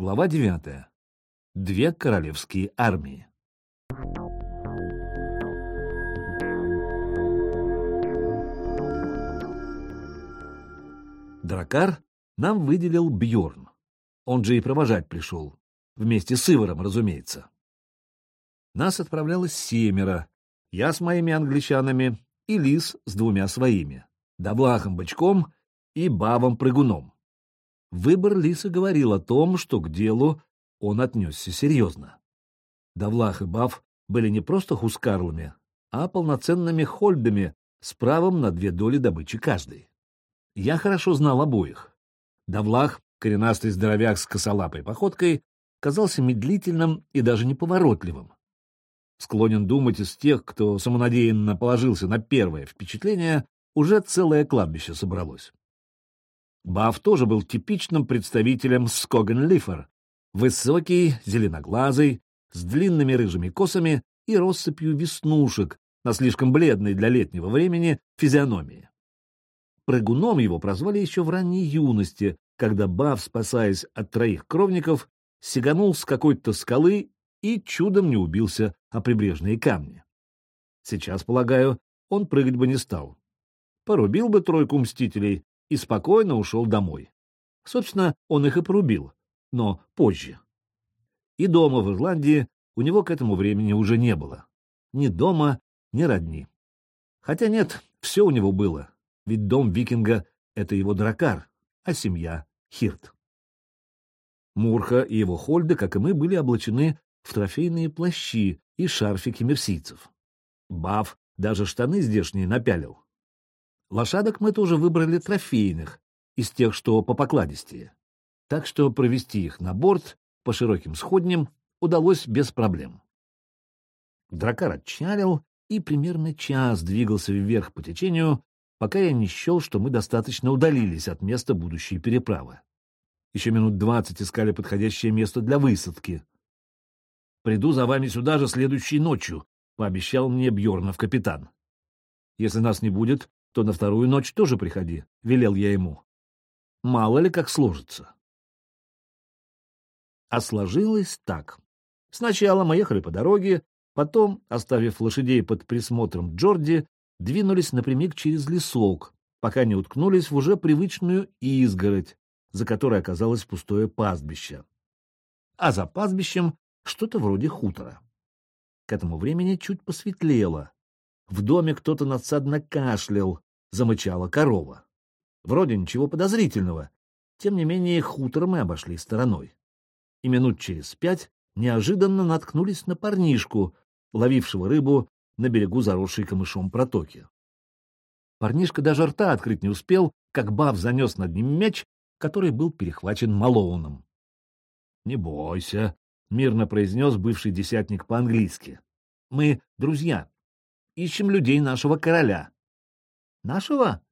Глава 9. Две королевские армии. Дракар нам выделил Бьорн. Он же и провожать пришел. Вместе с Ивором, разумеется. Нас отправлялось семеро. Я с моими англичанами и Лис с двумя своими. Довлахом бычком и Бабом прыгуном. Выбор Лиса говорил о том, что к делу он отнесся серьезно. Давлах и Бав были не просто хускарлами, а полноценными хольдами с правом на две доли добычи каждый. Я хорошо знал обоих. Давлах, коренастый здоровяк с косолапой походкой, казался медлительным и даже неповоротливым. Склонен думать из тех, кто самонадеянно положился на первое впечатление, уже целое кладбище собралось. Баф тоже был типичным представителем Скоген-Лифер. Высокий, зеленоглазый, с длинными рыжими косами и россыпью веснушек на слишком бледной для летнего времени физиономии. Прыгуном его прозвали еще в ранней юности, когда Баф, спасаясь от троих кровников, сиганул с какой-то скалы и чудом не убился о прибрежные камни. Сейчас, полагаю, он прыгать бы не стал. Порубил бы тройку мстителей и спокойно ушел домой. Собственно, он их и порубил, но позже. И дома в Ирландии у него к этому времени уже не было. Ни дома, ни родни. Хотя нет, все у него было, ведь дом викинга — это его дракар, а семья — хирт. Мурха и его хольды, как и мы, были облачены в трофейные плащи и шарфики мерсийцев. Баф даже штаны здешние напялил. Лошадок мы тоже выбрали трофейных, из тех, что по покладистее. Так что провести их на борт по широким сходням удалось без проблем. Дракар отчалил и примерно час двигался вверх по течению, пока я не счел, что мы достаточно удалились от места будущей переправы. Еще минут двадцать искали подходящее место для высадки. «Приду за вами сюда же следующей ночью», — пообещал мне Бьорнов капитан. «Если нас не будет, то на вторую ночь тоже приходи, — велел я ему. Мало ли как сложится. А сложилось так. Сначала мы ехали по дороге, потом, оставив лошадей под присмотром Джорди, двинулись напрямик через лесок, пока не уткнулись в уже привычную изгородь, за которой оказалось пустое пастбище. А за пастбищем что-то вроде хутора. К этому времени чуть посветлело, в доме кто-то надсадно кашлял, замычала корова. Вроде ничего подозрительного. Тем не менее, хутор мы обошли стороной. И минут через пять неожиданно наткнулись на парнишку, ловившего рыбу на берегу заросшей камышом протоки. Парнишка даже рта открыть не успел, как Бав занес над ним мяч, который был перехвачен Малоуном. — Не бойся, — мирно произнес бывший десятник по-английски. — Мы друзья. Ищем людей нашего короля. Нашего?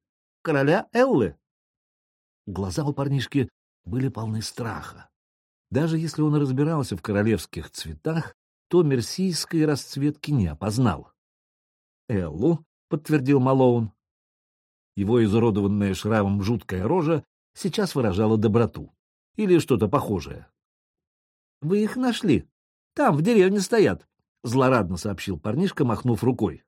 Короля Эллы? Глаза у парнишки были полны страха. Даже если он разбирался в королевских цветах, то мерсийской расцветки не опознал. «Эллу», — подтвердил Малоун. Его изуродованная шрамом жуткая рожа сейчас выражала доброту. Или что-то похожее. «Вы их нашли? Там, в деревне стоят», — злорадно сообщил парнишка, махнув рукой.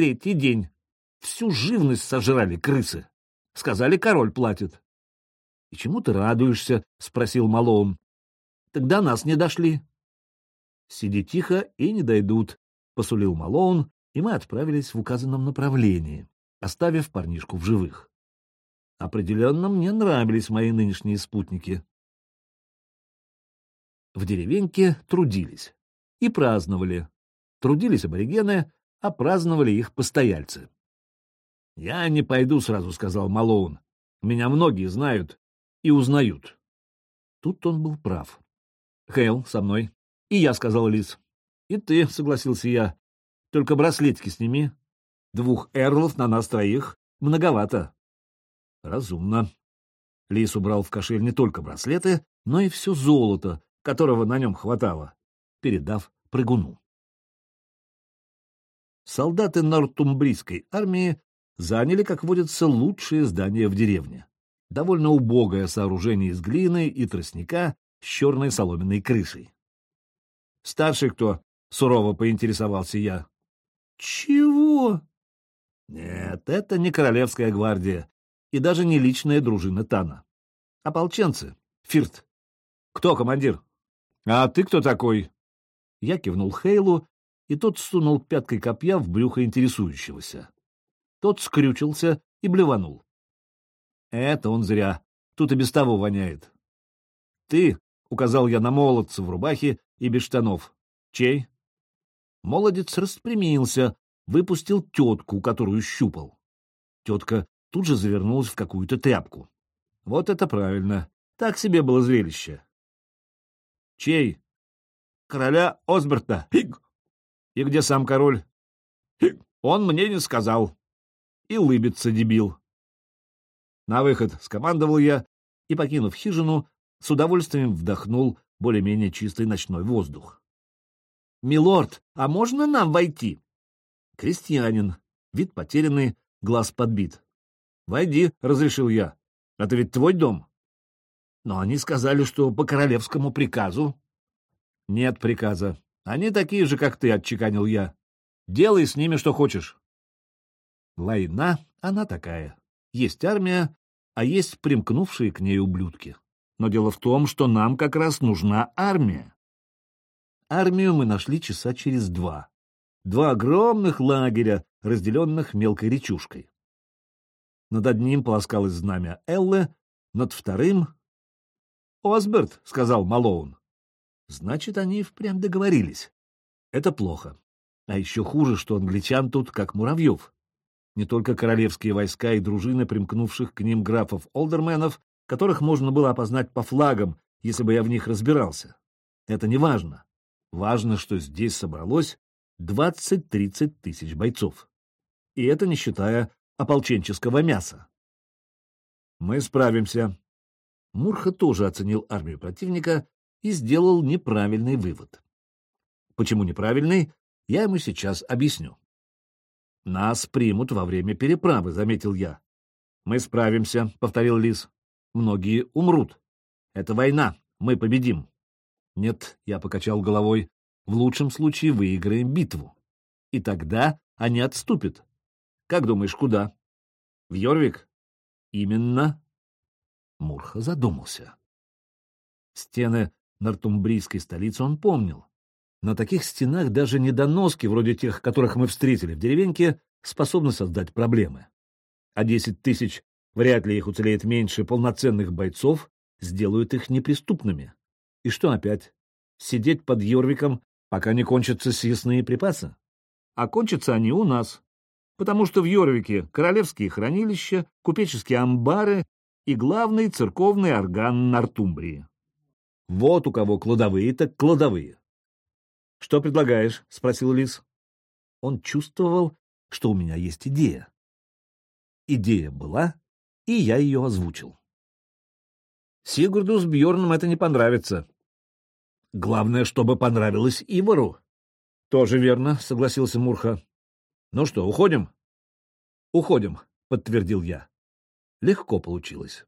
Третий день. Всю живность сожрали крысы. Сказали, король платит. — И чему ты радуешься? — спросил Малоун. — Тогда нас не дошли. — Сиди тихо и не дойдут, — посулил Малоун, и мы отправились в указанном направлении, оставив парнишку в живых. Определенно мне нравились мои нынешние спутники. В деревеньке трудились и праздновали. Трудились аборигены, а праздновали их постояльцы. «Я не пойду сразу», — сказал Малоун. «Меня многие знают и узнают». Тут он был прав. «Хейл, со мной». «И я», — сказал Лис. «И ты», — согласился я. «Только браслетики сними. Двух эрлов на нас троих многовато». «Разумно». Лис убрал в кошель не только браслеты, но и все золото, которого на нем хватало, передав прыгуну солдаты Нортумбрийской армии заняли, как водится, лучшее здание в деревне. Довольно убогое сооружение из глины и тростника, с черной соломенной крышей. «Старший кто?» — сурово поинтересовался я. «Чего?» «Нет, это не Королевская гвардия и даже не личная дружина Тана. Ополченцы. Фирт. Кто командир?» «А ты кто такой?» Я кивнул Хейлу, и тот сунул пяткой копья в брюхо интересующегося. Тот скрючился и блеванул. Это он зря. Тут и без того воняет. Ты, — указал я на молодца в рубахе и без штанов. Чей? Молодец распрямился, выпустил тетку, которую щупал. Тетка тут же завернулась в какую-то тряпку. Вот это правильно. Так себе было зрелище. Чей? Короля Осберта. Хиг. И где сам король? Он мне не сказал. И лыбится дебил. На выход скомандовал я и, покинув хижину, с удовольствием вдохнул более-менее чистый ночной воздух. «Милорд, а можно нам войти?» Крестьянин, вид потерянный, глаз подбит. «Войди», — разрешил я. «Это ведь твой дом». Но они сказали, что по королевскому приказу. «Нет приказа. Они такие же, как ты», — отчеканил я. «Делай с ними что хочешь». Война, она такая. Есть армия, а есть примкнувшие к ней ублюдки. Но дело в том, что нам как раз нужна армия. Армию мы нашли часа через два. Два огромных лагеря, разделенных мелкой речушкой. Над одним полоскалось знамя Эллы, над вторым... «Осберт», — сказал Малоун. Значит, они впрямь договорились. Это плохо. А еще хуже, что англичан тут как муравьев не только королевские войска и дружины примкнувших к ним графов-олдерменов, которых можно было опознать по флагам, если бы я в них разбирался. Это не важно. Важно, что здесь собралось 20-30 тысяч бойцов. И это не считая ополченческого мяса. Мы справимся. Мурха тоже оценил армию противника и сделал неправильный вывод. Почему неправильный, я ему сейчас объясню. Нас примут во время переправы, — заметил я. Мы справимся, — повторил Лис. Многие умрут. Это война, мы победим. Нет, — я покачал головой, — в лучшем случае выиграем битву. И тогда они отступят. Как думаешь, куда? В Йорвик? Именно. Мурха задумался. Стены нортумбрийской столицы он помнил. На таких стенах даже недоноски, вроде тех, которых мы встретили в деревеньке, способны создать проблемы. А десять тысяч, вряд ли их уцелеет меньше полноценных бойцов, сделают их неприступными. И что опять? Сидеть под Йорвиком, пока не кончатся съестные припасы? А кончатся они у нас, потому что в Йорвике королевские хранилища, купеческие амбары и главный церковный орган Нортумбрии. Вот у кого кладовые так кладовые. — Что предлагаешь? — спросил Лис. Он чувствовал, что у меня есть идея. Идея была, и я ее озвучил. Сигурду с Бьорном это не понравится. Главное, чтобы понравилось Ивару. — Тоже верно, — согласился Мурха. — Ну что, уходим? — Уходим, — подтвердил я. Легко получилось.